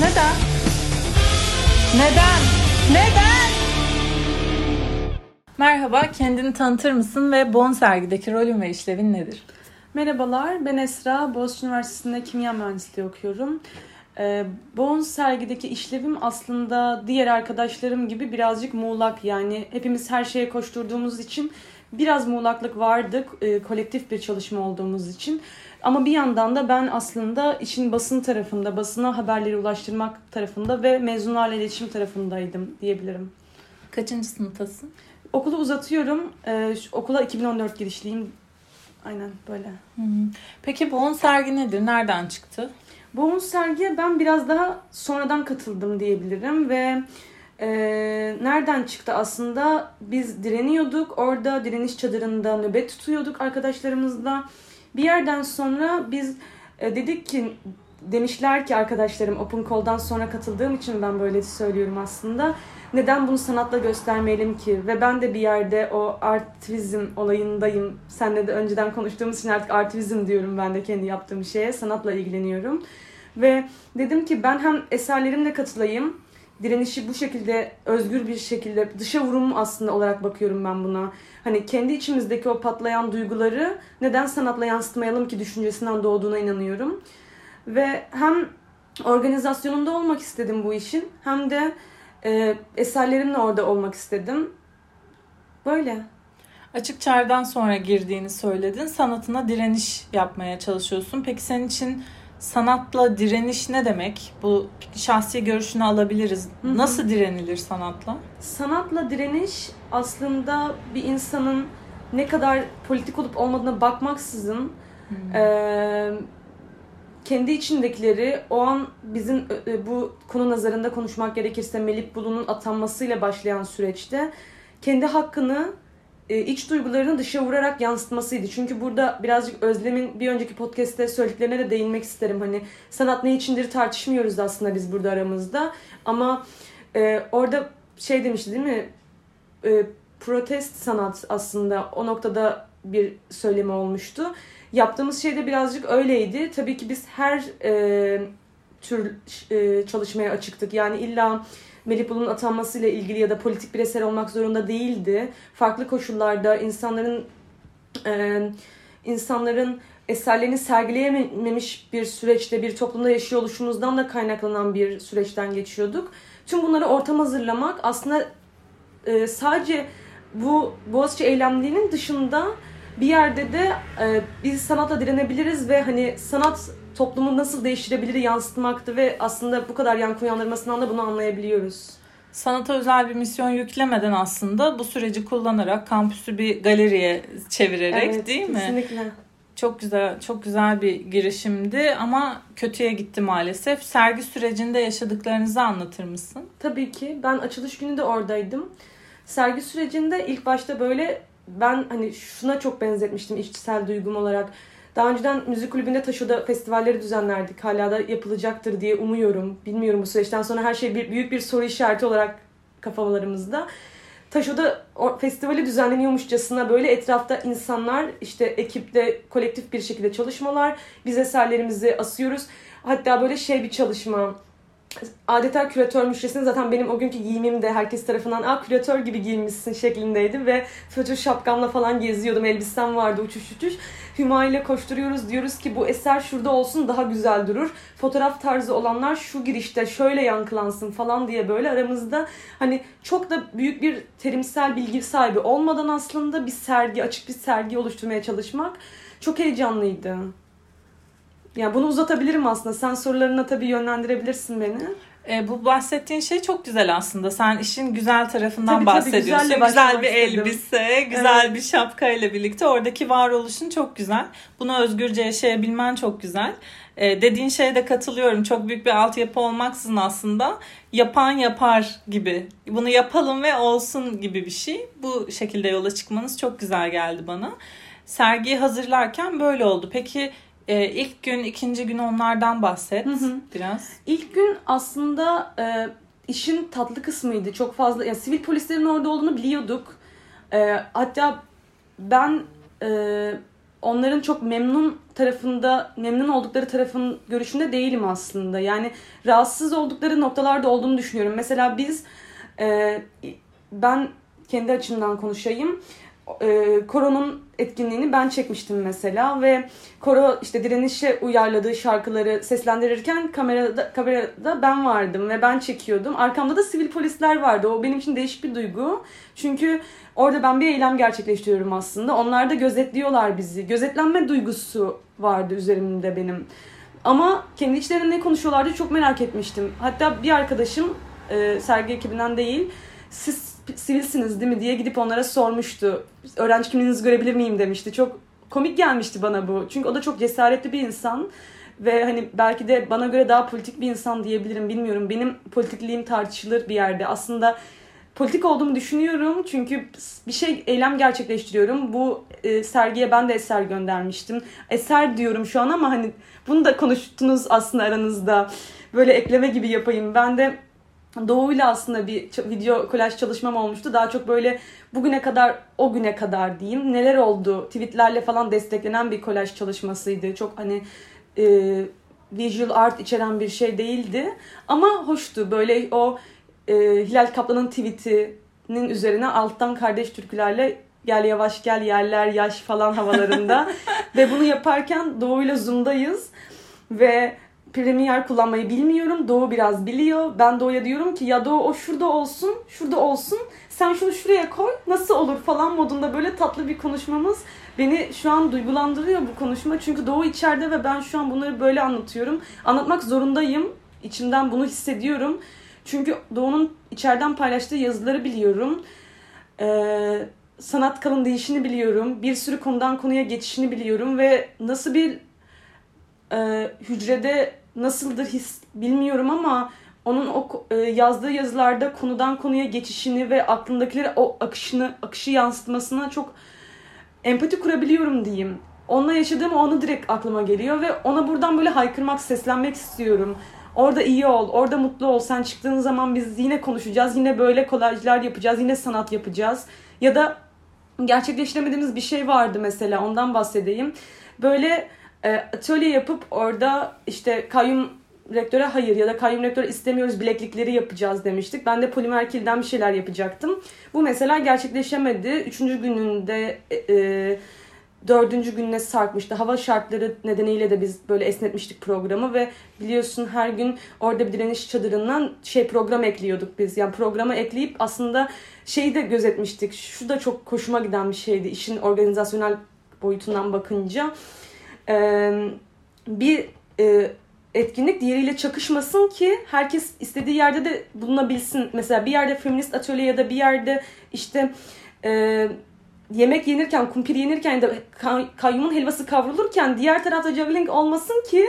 Neden? Neden? Neden? Merhaba, kendini tanıtır mısın ve Bon sergideki rolün ve işlevin nedir? Merhabalar, ben Esra. Boğaziçi Üniversitesi'nde kimya mühendisliği okuyorum. Ee, Bon sergideki işlevim aslında diğer arkadaşlarım gibi birazcık muğlak. Yani hepimiz her şeye koşturduğumuz için biraz muğlaklık vardı e, kolektif bir çalışma olduğumuz için. Ama bir yandan da ben aslında işin basın tarafında, basına haberleri ulaştırmak tarafında ve mezunlarla iletişim tarafındaydım diyebilirim. Kaçıncı sınıftasın? Okulu uzatıyorum. Ee, okula 2014 girişliyim. Aynen böyle. Peki Bon sergi nedir? Nereden çıktı? Bu sergiye ben biraz daha sonradan katıldım diyebilirim ve e, nereden çıktı aslında? Biz direniyorduk. Orada direniş çadırında nöbet tutuyorduk arkadaşlarımızla. Bir yerden sonra biz e, dedik ki demişler ki arkadaşlarım Open Call'dan sonra katıldığım için ben böyle söylüyorum aslında. Neden bunu sanatla göstermeyelim ki? Ve ben de bir yerde o artivizm olayındayım. Senle de önceden konuştuğumuz için artık artivizm diyorum ben de kendi yaptığım şeye. Sanatla ilgileniyorum. Ve dedim ki ben hem eserlerimle katılayım direnişi bu şekilde özgür bir şekilde dışa vurum aslında olarak bakıyorum ben buna. Hani kendi içimizdeki o patlayan duyguları neden sanatla yansıtmayalım ki düşüncesinden doğduğuna inanıyorum. Ve hem organizasyonunda olmak istedim bu işin hem de e, eserlerimle orada olmak istedim. Böyle. Açık çağrıdan sonra girdiğini söyledin. Sanatına direniş yapmaya çalışıyorsun. Peki senin için sanatla direniş ne demek? Bu şahsi görüşünü alabiliriz. Hı hı. Nasıl direnilir sanatla? Sanatla direniş aslında bir insanın ne kadar politik olup olmadığına bakmaksızın eee, kendi içindekileri o an bizim e, bu konu nazarında konuşmak gerekirse Melih Bulu'nun atanmasıyla başlayan süreçte kendi hakkını e, iç duygularını dışa vurarak yansıtmasıydı. Çünkü burada birazcık Özlem'in bir önceki podcast'te söylediklerine de değinmek isterim. Hani sanat ne içindir tartışmıyoruz aslında biz burada aramızda. Ama e, orada şey demişti değil mi? E, protest sanat aslında o noktada bir söylemi olmuştu. Yaptığımız şey de birazcık öyleydi. Tabii ki biz her e, tür e, çalışmaya açıktık. Yani illa Melih Bulu'nun atanmasıyla ilgili ya da politik bir eser olmak zorunda değildi. Farklı koşullarda insanların e, insanların eserlerini sergileyememiş bir süreçte bir toplumda yaşıyor oluşumuzdan da kaynaklanan bir süreçten geçiyorduk. Tüm bunları ortam hazırlamak aslında e, sadece bu Boğaziçi eylemliğinin dışında bir yerde de e, biz sanatla direnebiliriz ve hani sanat toplumu nasıl değiştirebilir yansıtmaktı ve aslında bu kadar yankı uyandırmasından da bunu anlayabiliyoruz. Sanata özel bir misyon yüklemeden aslında bu süreci kullanarak kampüsü bir galeriye çevirerek Evet, değil mi? Kesinlikle. Çok güzel, çok güzel bir girişimdi ama kötüye gitti maalesef. Sergi sürecinde yaşadıklarınızı anlatır mısın? Tabii ki. Ben açılış günü de oradaydım. Sergi sürecinde ilk başta böyle ben hani şuna çok benzetmiştim içsel duygum olarak. Daha önceden müzik kulübünde Taşo'da festivalleri düzenlerdik. Hala da yapılacaktır diye umuyorum. Bilmiyorum bu süreçten sonra her şey bir, büyük bir soru işareti olarak kafalarımızda. Taşo'da festivali düzenleniyormuşçasına böyle etrafta insanlar işte ekipte kolektif bir şekilde çalışmalar. Biz eserlerimizi asıyoruz. Hatta böyle şey bir çalışma adeta küratör müşterisinin zaten benim o günkü giyimim de herkes tarafından aa küratör gibi giyinmişsin şeklindeydi ve fötür şapkamla falan geziyordum. Elbisem vardı uçuş uçuş. Hüma ile koşturuyoruz diyoruz ki bu eser şurada olsun daha güzel durur. Fotoğraf tarzı olanlar şu girişte şöyle yankılansın falan diye böyle aramızda hani çok da büyük bir terimsel bilgi sahibi olmadan aslında bir sergi açık bir sergi oluşturmaya çalışmak çok heyecanlıydı. Yani bunu uzatabilirim aslında. Sen sorularına tabii yönlendirebilirsin beni. E, bu bahsettiğin şey çok güzel aslında. Sen işin güzel tarafından Tabii, tabii, bahsediyorsun. güzelle güzel başlamak bir istedim. elbise, güzel Evet. bir şapka ile birlikte oradaki varoluşun çok güzel. Bunu özgürce yaşayabilmen çok güzel. E, dediğin şeye de katılıyorum. Çok büyük bir altyapı olmaksızın aslında yapan yapar gibi. Bunu yapalım ve olsun gibi bir şey. Bu şekilde yola çıkmanız çok güzel geldi bana. Sergiyi hazırlarken böyle oldu. Peki e, ilk gün, ikinci gün onlardan bahset Hı hı. biraz. İlk gün aslında e, işin tatlı kısmıydı. Çok fazla ya sivil polislerin orada olduğunu biliyorduk. E, hatta ben e, onların çok memnun tarafında, memnun oldukları tarafın görüşünde değilim aslında. Yani rahatsız oldukları noktalarda olduğunu düşünüyorum. Mesela biz, e, ben kendi açımdan konuşayım. E, Koro'nun etkinliğini ben çekmiştim mesela ve Koro işte direnişe uyarladığı şarkıları seslendirirken kamerada, kamerada ben vardım ve ben çekiyordum. Arkamda da sivil polisler vardı. O benim için değişik bir duygu. Çünkü orada ben bir eylem gerçekleştiriyorum aslında. Onlar da gözetliyorlar bizi. Gözetlenme duygusu vardı üzerimde benim. Ama kendi içlerinde ne konuşuyorlardı çok merak etmiştim. Hatta bir arkadaşım e, sergi ekibinden değil siz sivilsiniz değil mi diye gidip onlara sormuştu. Öğrenci kimliğinizi görebilir miyim demişti. Çok komik gelmişti bana bu. Çünkü o da çok cesaretli bir insan. Ve hani belki de bana göre daha politik bir insan diyebilirim bilmiyorum. Benim politikliğim tartışılır bir yerde. Aslında politik olduğumu düşünüyorum. Çünkü bir şey eylem gerçekleştiriyorum. Bu e, sergiye ben de eser göndermiştim. Eser diyorum şu an ama hani bunu da konuştunuz aslında aranızda. Böyle ekleme gibi yapayım. Ben de Doğu'yla aslında bir video kolaj çalışmam olmuştu. Daha çok böyle bugüne kadar, o güne kadar diyeyim neler oldu tweetlerle falan desteklenen bir kolaj çalışmasıydı. Çok hani e, visual art içeren bir şey değildi. Ama hoştu. Böyle o e, Hilal Kaplan'ın tweetinin üzerine alttan kardeş türkülerle gel yavaş gel yerler yaş falan havalarında. Ve bunu yaparken Doğu'yla Zoom'dayız. Ve Premiere kullanmayı bilmiyorum. Doğu biraz biliyor. Ben Doğu'ya diyorum ki ya Doğu o şurada olsun, şurada olsun. Sen şunu şuraya koy. Nasıl olur falan modunda böyle tatlı bir konuşmamız beni şu an duygulandırıyor bu konuşma. Çünkü Doğu içeride ve ben şu an bunları böyle anlatıyorum. Anlatmak zorundayım. İçimden bunu hissediyorum. Çünkü Doğu'nun içeriden paylaştığı yazıları biliyorum. Ee, sanat kalın değişini biliyorum. Bir sürü konudan konuya geçişini biliyorum ve nasıl bir e, hücrede nasıldır his bilmiyorum ama onun o e, yazdığı yazılarda konudan konuya geçişini ve aklındakileri o akışını akışı yansıtmasına çok empati kurabiliyorum diyeyim. Onunla yaşadığım onu direkt aklıma geliyor ve ona buradan böyle haykırmak, seslenmek istiyorum. Orada iyi ol, orada mutlu ol. Sen çıktığın zaman biz yine konuşacağız. Yine böyle kolajlar yapacağız. Yine sanat yapacağız. Ya da gerçekleştiremediğimiz bir şey vardı mesela. Ondan bahsedeyim. Böyle e, atölye yapıp orada işte kayyum rektöre hayır ya da kayyum rektör istemiyoruz bileklikleri yapacağız demiştik. Ben de polimer kilden bir şeyler yapacaktım. Bu mesela gerçekleşemedi. Üçüncü gününde e, e, dördüncü gününe sarkmıştı. Hava şartları nedeniyle de biz böyle esnetmiştik programı ve biliyorsun her gün orada bir direniş çadırından şey program ekliyorduk biz. Yani programa ekleyip aslında şeyi de gözetmiştik. Şu da çok hoşuma giden bir şeydi işin organizasyonel boyutundan bakınca bir etkinlik diğeriyle çakışmasın ki herkes istediği yerde de bulunabilsin. Mesela bir yerde feminist atölye ya da bir yerde işte e, yemek yenirken, kumpir yenirken ya da kayyumun helvası kavrulurken diğer tarafta juggling olmasın ki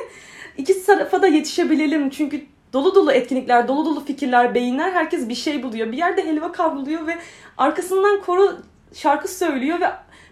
iki tarafa da yetişebilelim. Çünkü dolu dolu etkinlikler, dolu dolu fikirler, beyinler herkes bir şey buluyor. Bir yerde helva kavruluyor ve arkasından koro şarkı söylüyor ve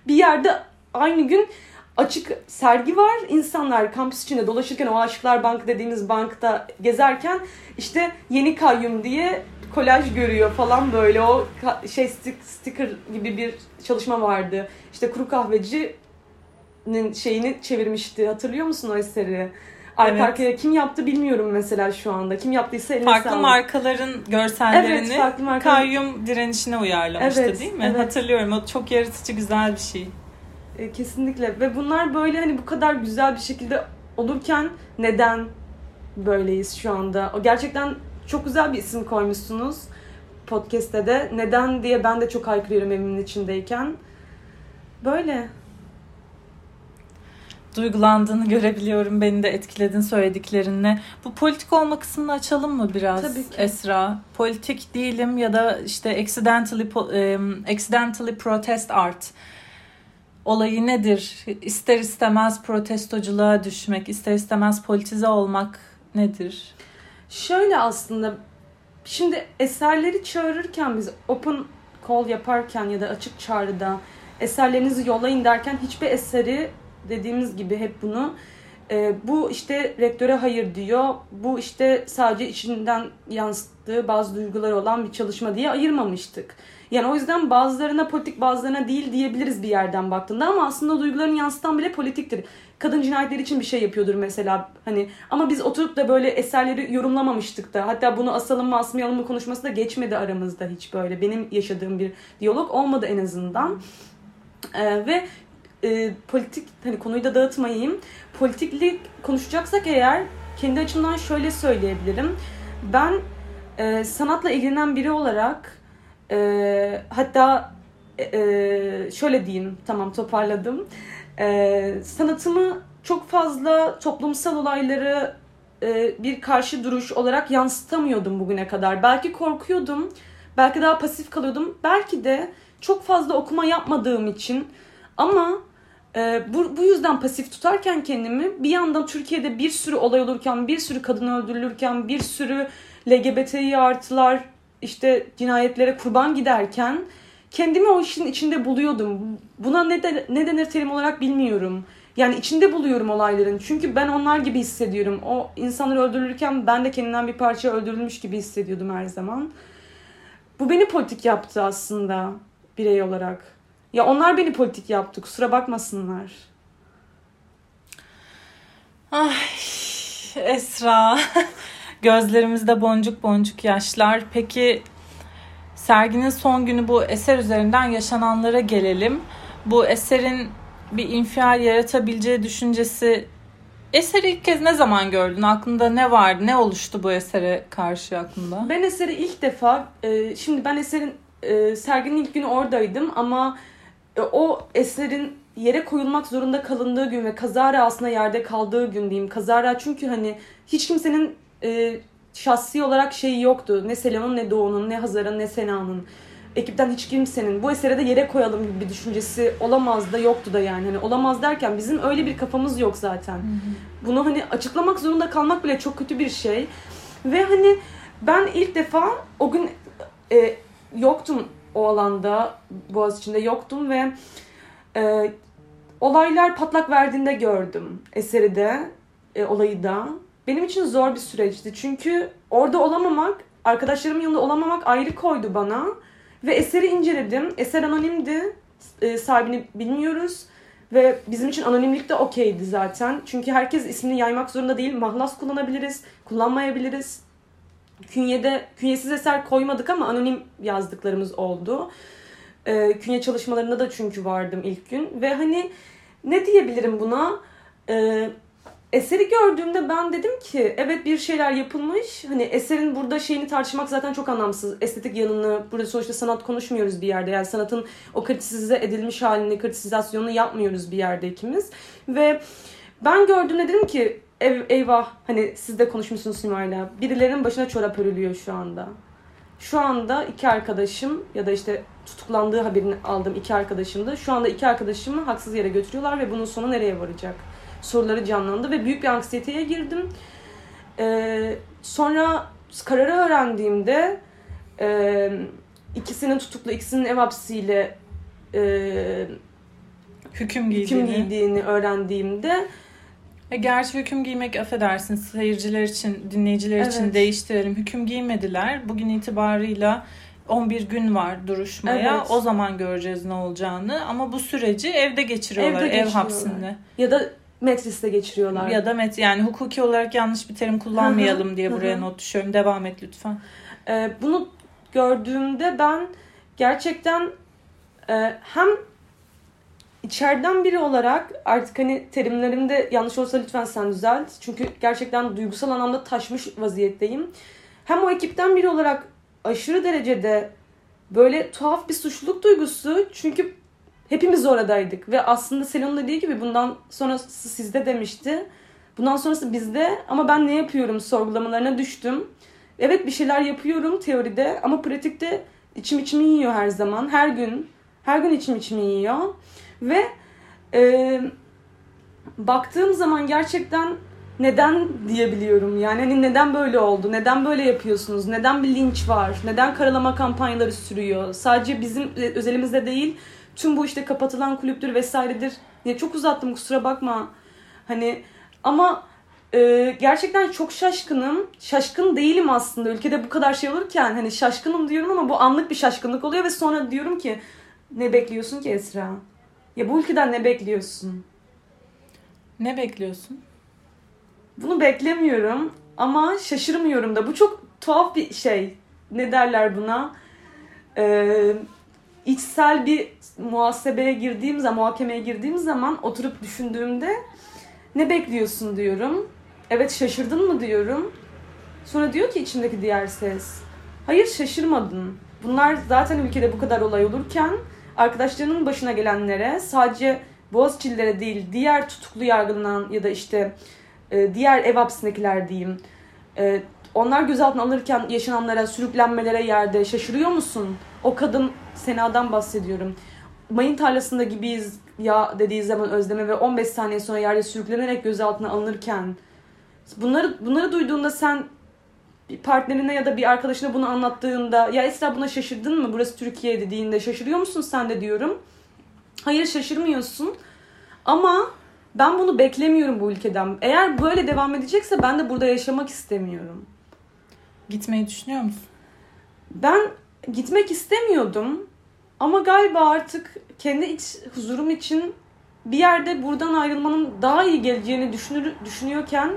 bir yerde aynı gün açık sergi var. İnsanlar kampüs içinde dolaşırken o Aşıklar Bankı dediğimiz bankta gezerken işte yeni kayyum diye kolaj görüyor falan böyle o şey sticker gibi bir çalışma vardı. İşte kuru kahvecinin şeyini çevirmişti. Hatırlıyor musun o eseri? Arka evet. arkaya kim yaptı bilmiyorum mesela şu anda. Kim yaptıysa eline Farklı sağlık. markaların görsellerini evet, farklı markaların... kayyum direnişine uyarlamıştı evet, değil mi? Evet. Hatırlıyorum. O çok yaratıcı güzel bir şey. E, kesinlikle ve bunlar böyle hani bu kadar güzel bir şekilde olurken neden böyleyiz şu anda? O gerçekten çok güzel bir isim koymuşsunuz podcast'te de. Neden diye ben de çok haykırıyorum evimin içindeyken. Böyle. Duygulandığını görebiliyorum. Beni de etkiledin söylediklerinle. Bu politik olma kısmını açalım mı biraz Tabii ki. Esra? Politik değilim ya da işte accidentally, accidentally protest art olayı nedir? İster istemez protestoculuğa düşmek, ister istemez politize olmak nedir? Şöyle aslında şimdi eserleri çağırırken biz open call yaparken ya da açık çağrıda eserlerinizi yollayın derken hiçbir eseri dediğimiz gibi hep bunu e, bu işte rektöre hayır diyor. Bu işte sadece içinden yansıttığı bazı duyguları olan bir çalışma diye ayırmamıştık. Yani o yüzden bazılarına politik bazılarına değil diyebiliriz bir yerden baktığında ama aslında duygularını yansıtan bile politiktir. Kadın cinayetleri için bir şey yapıyordur mesela hani ama biz oturup da böyle eserleri yorumlamamıştık da hatta bunu asalım mı asmayalım mı konuşması da geçmedi aramızda hiç böyle benim yaşadığım bir diyalog olmadı en azından. Ee, ve e, politik hani konuyu da dağıtmayayım. Politiklik konuşacaksak eğer kendi açımdan şöyle söyleyebilirim. Ben e, sanatla ilgilenen biri olarak e, hatta e, şöyle diyeyim tamam toparladım. E, sanatımı çok fazla toplumsal olayları e, bir karşı duruş olarak yansıtamıyordum bugüne kadar. Belki korkuyordum, belki daha pasif kalıyordum. Belki de çok fazla okuma yapmadığım için ama e, bu, bu yüzden pasif tutarken kendimi bir yandan Türkiye'de bir sürü olay olurken, bir sürü kadın öldürülürken, bir sürü LGBTİ artılar işte cinayetlere kurban giderken kendimi o işin içinde buluyordum. Buna ne, de, ne denir terim olarak bilmiyorum. Yani içinde buluyorum olayların. Çünkü ben onlar gibi hissediyorum. O insanları öldürülürken ben de kendimden bir parça öldürülmüş gibi hissediyordum her zaman. Bu beni politik yaptı aslında birey olarak. Ya onlar beni politik yaptı. Kusura bakmasınlar. Ay Esra. Gözlerimizde boncuk boncuk yaşlar. Peki serginin son günü bu eser üzerinden yaşananlara gelelim. Bu eserin bir infial yaratabileceği düşüncesi eseri ilk kez ne zaman gördün? Aklında ne vardı? Ne oluştu bu esere karşı aklında? Ben eseri ilk defa, e, şimdi ben eserin e, serginin ilk günü oradaydım ama e, o eserin yere koyulmak zorunda kalındığı gün ve kazara aslında yerde kaldığı gün diyeyim. Kazara çünkü hani hiç kimsenin e, şahsi olarak şeyi yoktu. Ne Selam'ın ne Doğu'nun ne Hazar'ın ne Sena'nın. Ekipten hiç kimsenin bu esere de yere koyalım gibi bir düşüncesi olamaz da yoktu da yani. Hani olamaz derken bizim öyle bir kafamız yok zaten. Hı hı. Bunu hani açıklamak zorunda kalmak bile çok kötü bir şey. Ve hani ben ilk defa o gün e, yoktum o alanda Boğaz içinde yoktum ve e, olaylar patlak verdiğinde gördüm eseri de e, olayı da benim için zor bir süreçti. Çünkü orada olamamak, arkadaşlarımın yanında olamamak ayrı koydu bana. Ve eseri inceledim. Eser anonimdi. E, sahibini bilmiyoruz. Ve bizim için anonimlik de okeydi zaten. Çünkü herkes ismini yaymak zorunda değil. Mahlas kullanabiliriz, kullanmayabiliriz. Künyede, künyesiz eser koymadık ama anonim yazdıklarımız oldu. E, künye çalışmalarında da çünkü vardım ilk gün. Ve hani ne diyebilirim buna? E, eseri gördüğümde ben dedim ki evet bir şeyler yapılmış. Hani eserin burada şeyini tartışmak zaten çok anlamsız. Estetik yanını burada sonuçta sanat konuşmuyoruz bir yerde. Yani sanatın o kritisize edilmiş halini, kritisizasyonunu yapmıyoruz bir yerde ikimiz. Ve ben gördüğümde dedim ki ev, eyvah hani siz de konuşmuşsunuz Simay'la. Birilerinin başına çorap örülüyor şu anda. Şu anda iki arkadaşım ya da işte tutuklandığı haberini aldığım iki arkadaşım da şu anda iki arkadaşımı haksız yere götürüyorlar ve bunun sonu nereye varacak? soruları canlandı ve büyük bir anksiyeteye girdim. Ee, sonra kararı öğrendiğimde e, ikisinin tutuklu, ikisinin ev hapsiyle e, hüküm giydiğini. hüküm giydiğini öğrendiğimde e gerçi hüküm giymek affedersin seyirciler için, dinleyiciler evet. için değiştirelim. Hüküm giymediler. Bugün itibarıyla 11 gün var duruşmaya. Evet. O zaman göreceğiz ne olacağını. Ama bu süreci evde geçiriyorlar, evde ev hapsinde. Ya da Metris'te geçiriyorlar. Ya da met yani hukuki olarak yanlış bir terim kullanmayalım diye buraya not düşüyorum. Devam et lütfen. Ee, bunu gördüğümde ben gerçekten e, hem içeriden biri olarak artık hani terimlerimde yanlış olsa lütfen sen düzelt. Çünkü gerçekten duygusal anlamda taşmış vaziyetteyim. Hem o ekipten biri olarak aşırı derecede böyle tuhaf bir suçluluk duygusu. Çünkü hepimiz oradaydık ve aslında Selon'un dediği gibi bundan sonrası sizde demişti. Bundan sonrası bizde ama ben ne yapıyorum sorgulamalarına düştüm. Evet bir şeyler yapıyorum teoride ama pratikte içim içimi yiyor her zaman. Her gün. Her gün içim içimi yiyor. Ve e, baktığım zaman gerçekten neden diyebiliyorum. Yani hani neden böyle oldu? Neden böyle yapıyorsunuz? Neden bir linç var? Neden karalama kampanyaları sürüyor? Sadece bizim özelimizde değil tüm bu işte kapatılan kulüptür vesairedir. Ya çok uzattım kusura bakma. Hani Ama e, gerçekten çok şaşkınım. Şaşkın değilim aslında. Ülkede bu kadar şey olurken hani şaşkınım diyorum ama bu anlık bir şaşkınlık oluyor ve sonra diyorum ki ne bekliyorsun ki Esra? Ya bu ülkeden ne bekliyorsun? Ne bekliyorsun? Bunu beklemiyorum ama şaşırmıyorum da. Bu çok tuhaf bir şey. Ne derler buna? Ee, içsel bir muhasebeye girdiğim zaman, muhakemeye girdiğim zaman oturup düşündüğümde ne bekliyorsun diyorum. Evet şaşırdın mı diyorum. Sonra diyor ki içindeki diğer ses. Hayır şaşırmadın. Bunlar zaten ülkede bu kadar olay olurken arkadaşlarının başına gelenlere sadece Boğaziçi'lilere değil diğer tutuklu yargılanan ya da işte e, diğer ev hapisindekiler diyeyim. E, onlar gözaltına alırken yaşananlara, sürüklenmelere yerde şaşırıyor musun? O kadın Sena'dan bahsediyorum. Mayın tarlasında gibiyiz ya dediği zaman Özleme ve 15 saniye sonra yerde sürüklenerek gözaltına alınırken bunları bunları duyduğunda sen bir partnerine ya da bir arkadaşına bunu anlattığında ya Esra buna şaşırdın mı? Burası Türkiye dediğinde şaşırıyor musun sen de diyorum. Hayır şaşırmıyorsun. Ama ben bunu beklemiyorum bu ülkeden. Eğer böyle devam edecekse ben de burada yaşamak istemiyorum. Gitmeyi düşünüyor musun? Ben gitmek istemiyordum. Ama galiba artık kendi iç huzurum için bir yerde buradan ayrılmanın daha iyi geleceğini düşünür, düşünüyorken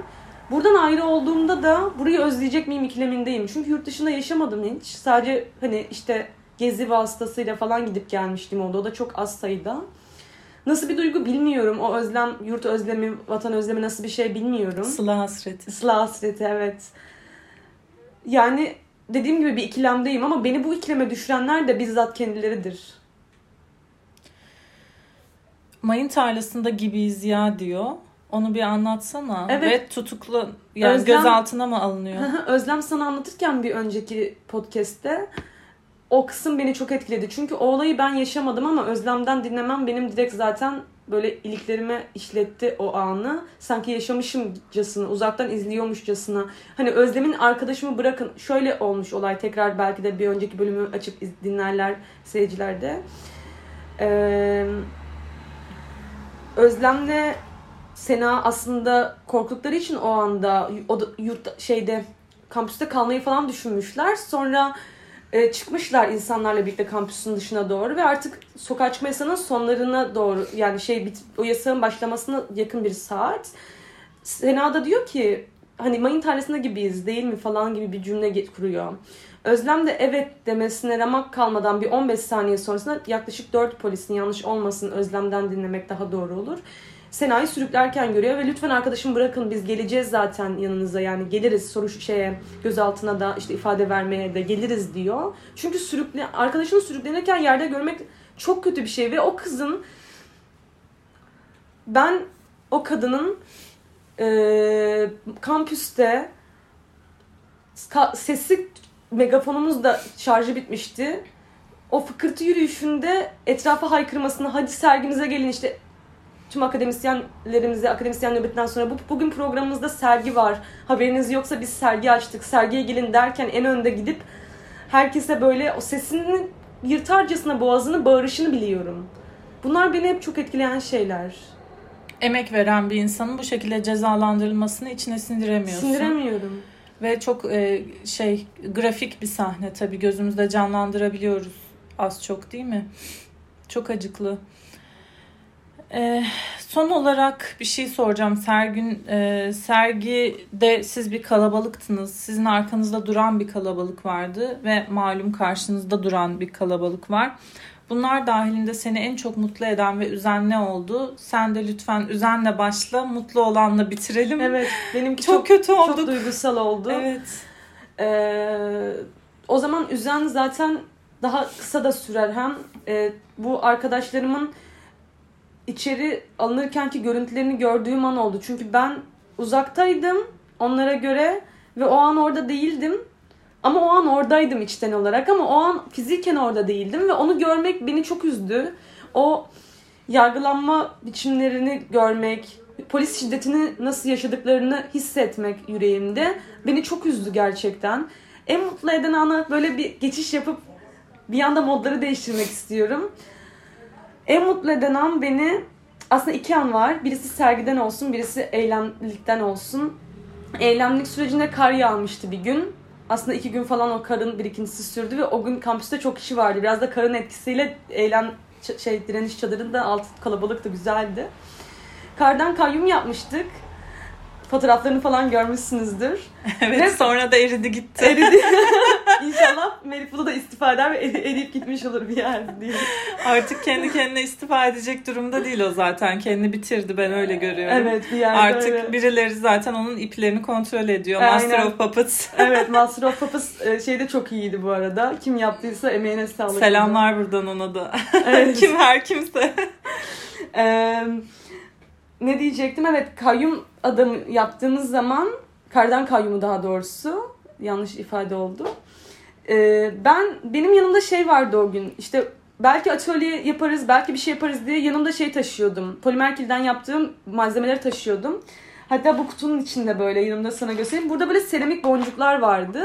buradan ayrı olduğumda da burayı özleyecek miyim ikilemindeyim. Çünkü yurt dışında yaşamadım hiç. Sadece hani işte gezi vasıtasıyla falan gidip gelmiştim orada. O da çok az sayıda. Nasıl bir duygu bilmiyorum. O özlem, yurt özlemi, vatan özlemi nasıl bir şey bilmiyorum. Sıla hasreti. Sıla hasreti evet. Yani dediğim gibi bir ikilemdeyim ama beni bu ikileme düşürenler de bizzat kendileridir. Mayın tarlasında gibiyiz ya diyor. Onu bir anlatsana. Evet. Ve tutuklu yani Özlem- gözaltına mı alınıyor? Özlem sana anlatırken bir önceki podcast'te o kısım beni çok etkiledi. Çünkü o olayı ben yaşamadım ama Özlem'den dinlemem benim direkt zaten böyle iliklerime işletti o anı. Sanki yaşamışımcasına, uzaktan izliyormuşçasına. Hani Özlem'in arkadaşımı bırakın. Şöyle olmuş olay tekrar belki de bir önceki bölümü açıp dinlerler seyirciler de. Ee, Özlem'le Sena aslında korktukları için o anda o da yurt şeyde kampüste kalmayı falan düşünmüşler. Sonra e, çıkmışlar insanlarla birlikte kampüsün dışına doğru ve artık sokağa çıkma yasağının sonlarına doğru yani şey bit, o yasağın başlamasına yakın bir saat. Sena da diyor ki hani mayın tarlasında gibiyiz değil mi falan gibi bir cümle kuruyor. Özlem de evet demesine ramak kalmadan bir 15 saniye sonrasında yaklaşık 4 polisin yanlış olmasın Özlem'den dinlemek daha doğru olur. Sena'yı sürüklerken görüyor ve lütfen arkadaşım bırakın biz geleceğiz zaten yanınıza yani geliriz soru şeye gözaltına da işte ifade vermeye de geliriz diyor. Çünkü sürükle arkadaşını sürüklenirken yerde görmek çok kötü bir şey ve o kızın ben o kadının e, kampüste ka- sesi megafonumuz da şarjı bitmişti. O fıkırtı yürüyüşünde etrafa haykırmasını hadi sergimize gelin işte tüm akademisyenlerimize akademisyen nöbetinden sonra bu, bugün programımızda sergi var. Haberiniz yoksa biz sergi açtık. Sergiye gelin derken en önde gidip herkese böyle o sesini yırtarcasına boğazını bağırışını biliyorum. Bunlar beni hep çok etkileyen şeyler. Emek veren bir insanın bu şekilde cezalandırılmasını içine sindiremiyorsun. Sindiremiyorum. Ve çok e, şey grafik bir sahne tabii gözümüzde canlandırabiliyoruz az çok değil mi? Çok acıklı. E, son olarak bir şey soracağım. Sergin e, sergide siz bir kalabalıktınız. Sizin arkanızda duran bir kalabalık vardı ve malum karşınızda duran bir kalabalık var. Bunlar dahilinde seni en çok mutlu eden ve üzen ne oldu? Sen de lütfen üzenle başla, mutlu olanla bitirelim. Evet, benimki Çok çok, kötü olduk. çok duygusal oldu. Evet. Ee, o zaman üzen zaten daha kısa da sürer hem e, bu arkadaşlarımın içeri alınırkenki görüntülerini gördüğüm an oldu. Çünkü ben uzaktaydım onlara göre ve o an orada değildim. Ama o an oradaydım içten olarak ama o an fiziken orada değildim ve onu görmek beni çok üzdü. O yargılanma biçimlerini görmek, polis şiddetini nasıl yaşadıklarını hissetmek yüreğimde beni çok üzdü gerçekten. En mutlu eden ana böyle bir geçiş yapıp bir anda modları değiştirmek istiyorum. En mutlu eden an beni aslında iki an var. Birisi sergiden olsun, birisi eylemlikten olsun. Eylemlik sürecinde kar yağmıştı bir gün. Aslında iki gün falan o karın birikintisi sürdü ve o gün kampüste çok kişi vardı. Biraz da karın etkisiyle eylem şey direniş çadırında alt kalabalıktı, güzeldi. Kardan kayyum yapmıştık. Fotoğraflarını falan görmüşsünüzdür. evet Ve sonra da eridi gitti. Eridi. İnşallah Melih da istifa eder ve eriyip gitmiş olur bir yerde diye. Artık kendi kendine istifa edecek durumda değil o zaten. Kendini bitirdi ben öyle görüyorum. Evet bir yerde Artık öyle. birileri zaten onun iplerini kontrol ediyor. Aynen. Master of Puppets. evet Master of Puppets e, şey de çok iyiydi bu arada. Kim yaptıysa emeğine sağlık. Selamlar buradan ona da. Evet. Kim her kimse. Eee ne diyecektim? Evet kayyum adım yaptığımız zaman kardan kayyumu daha doğrusu yanlış ifade oldu. Ee, ben benim yanımda şey vardı o gün işte belki atölye yaparız belki bir şey yaparız diye yanımda şey taşıyordum. Polimer kilden yaptığım malzemeleri taşıyordum. Hatta bu kutunun içinde böyle yanımda sana göstereyim. Burada böyle seramik boncuklar vardı.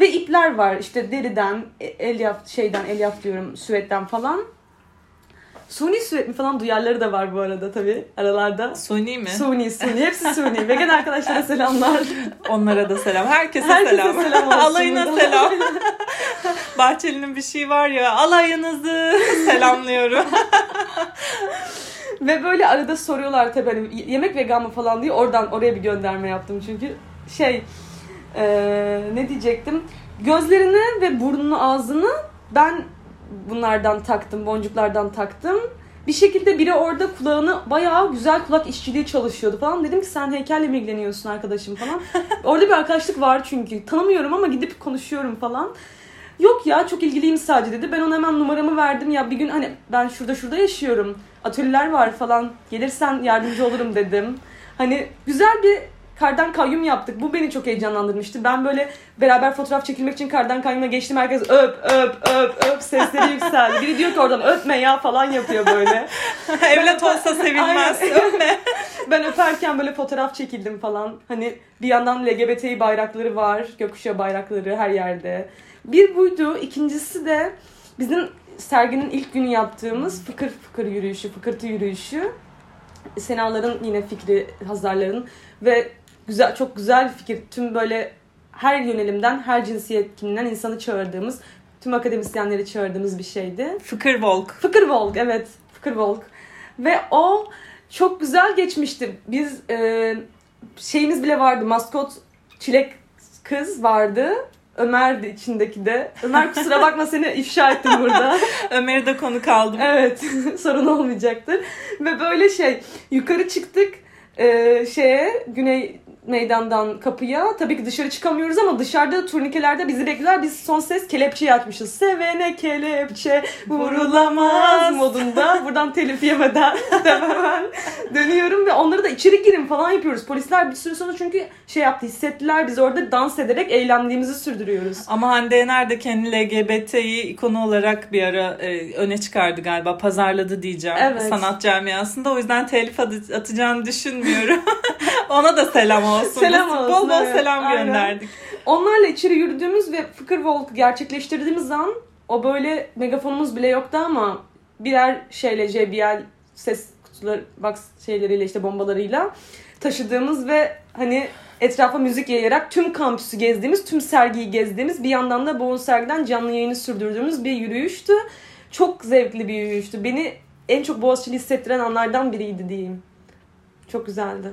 Ve ipler var işte deriden, e, elyaf şeyden, elyaf diyorum, süvetten falan. Suni sürekli falan duyarları da var bu arada tabii aralarda. Suni mi? Suni, Suni. Hepsi Suni. Vegan arkadaşlara selamlar. Onlara da selam. Herkese, Herkese selam. selam olsun. Alayına selam. Bahçeli'nin bir şey var ya alayınızı selamlıyorum. Ve böyle arada soruyorlar tabii hani yemek vegan mı falan diye oradan oraya bir gönderme yaptım çünkü şey ee, ne diyecektim gözlerini ve burnunu ağzını ben bunlardan taktım, boncuklardan taktım. Bir şekilde biri orada kulağını bayağı güzel kulak işçiliği çalışıyordu falan. Dedim ki sen heykelle mi ilgileniyorsun arkadaşım falan. orada bir arkadaşlık var çünkü. Tanımıyorum ama gidip konuşuyorum falan. Yok ya çok ilgiliyim sadece dedi. Ben ona hemen numaramı verdim. Ya bir gün hani ben şurada şurada yaşıyorum. Atölyeler var falan. Gelirsen yardımcı olurum dedim. Hani güzel bir kardan kayyum yaptık. Bu beni çok heyecanlandırmıştı. Ben böyle beraber fotoğraf çekilmek için kardan kayyuma geçtim. Herkes öp öp öp öp sesleri yükseldi. Biri diyor ki oradan öpme ya falan yapıyor böyle. Evlat olsa sevilmez. öpme. ben öperken böyle fotoğraf çekildim falan. Hani bir yandan LGBTİ bayrakları var. Gökkuşağı bayrakları her yerde. Bir buydu. İkincisi de bizim serginin ilk günü yaptığımız fıkır fıkır yürüyüşü, fıkırtı yürüyüşü. Senaların yine fikri Hazarların ve güzel çok güzel bir fikir. Tüm böyle her yönelimden, her cinsiyetinden insanı çağırdığımız, tüm akademisyenleri çağırdığımız bir şeydi. Fıkır Volk. Fıkır Volk, evet. Fıkır Volk. Ve o çok güzel geçmişti. Biz e, şeyimiz bile vardı. Maskot çilek kız vardı. Ömer'di içindeki de. Ömer kusura bakma seni ifşa ettim burada. Ömer'i de konu kaldım. Evet sorun olmayacaktır. Ve böyle şey yukarı çıktık e, şeye Güney meydandan kapıya. Tabii ki dışarı çıkamıyoruz ama dışarıda turnikelerde bizi bekliyorlar. Biz son ses kelepçeyi açmışız. Sevene kelepçe vurulamaz modunda. Buradan telif yemeden hemen dönüyorum ve onları da içeri girin falan yapıyoruz. Polisler bir süre sonra çünkü şey yaptı hissettiler. Biz orada dans ederek eylemliğimizi sürdürüyoruz. Ama Hande Yener de kendi LGBT'yi ikonu olarak bir ara e, öne çıkardı galiba. Pazarladı diyeceğim. Evet. Sanat camiasında. O yüzden telif atacağını düşünmüyorum. Ona da selam olsun. Selam olsun. Bol bol evet, selam aynen. gönderdik. Onlarla içeri yürüdüğümüz ve Fıkır Walk gerçekleştirdiğimiz an o böyle megafonumuz bile yoktu ama birer şeyle JBL ses kutuları box şeyleriyle işte bombalarıyla taşıdığımız ve hani etrafa müzik yayarak tüm kampüsü gezdiğimiz, tüm sergiyi gezdiğimiz bir yandan da bu sergiden canlı yayını sürdürdüğümüz bir yürüyüştü. Çok zevkli bir yürüyüştü. Beni en çok Boğaziçi'ni hissettiren anlardan biriydi diyeyim. Çok güzeldi.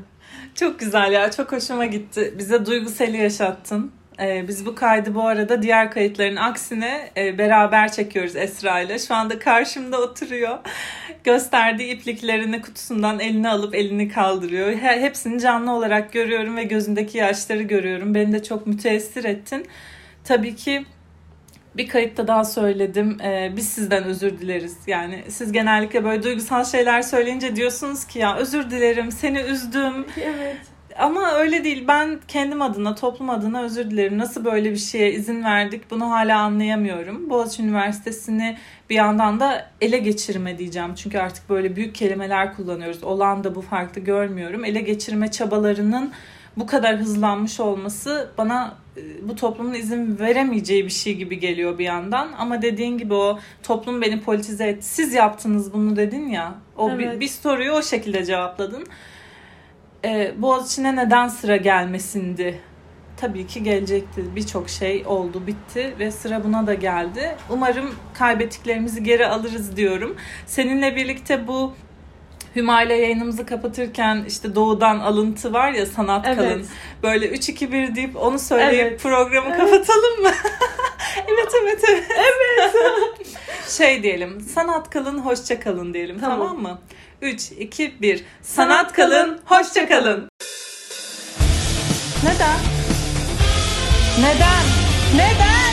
Çok güzel ya. Çok hoşuma gitti. Bize duyguseli yaşattın. Ee, biz bu kaydı bu arada diğer kayıtların aksine e, beraber çekiyoruz Esra ile. Şu anda karşımda oturuyor. Gösterdiği ipliklerini kutusundan elini alıp elini kaldırıyor. He, hepsini canlı olarak görüyorum ve gözündeki yaşları görüyorum. Beni de çok müteessir ettin. Tabii ki bir kayıtta daha söyledim. Ee, biz sizden özür dileriz. Yani siz genellikle böyle duygusal şeyler söyleyince diyorsunuz ki ya özür dilerim seni üzdüm. Evet. Ama öyle değil. Ben kendim adına, toplum adına özür dilerim. Nasıl böyle bir şeye izin verdik bunu hala anlayamıyorum. Boğaziçi Üniversitesi'ni bir yandan da ele geçirme diyeceğim. Çünkü artık böyle büyük kelimeler kullanıyoruz. Olan da bu farklı görmüyorum. Ele geçirme çabalarının bu kadar hızlanmış olması bana bu toplumun izin veremeyeceği bir şey gibi geliyor bir yandan. Ama dediğin gibi o toplum beni politize etti. Siz yaptınız bunu dedin ya. O Evet. bir, bir soruyu o şekilde cevapladın. Ee, Boğaziçi'ne neden sıra gelmesindi? Tabii ki gelecekti. Birçok şey oldu, bitti ve sıra buna da geldi. Umarım kaybettiklerimizi geri alırız diyorum. Seninle birlikte bu Hümayla yayınımızı kapatırken işte doğudan alıntı var ya sanat Evet. kalın. Böyle 3-2-1 deyip onu söyleyip Evet. programı Evet. kapatalım mı? evet evet evet. Evet. şey diyelim sanat kalın hoşça kalın diyelim tamam, Tamam. mı? 3, 2, 1. Sanat kalın hoşça kalın. Neden? Neden? Neden?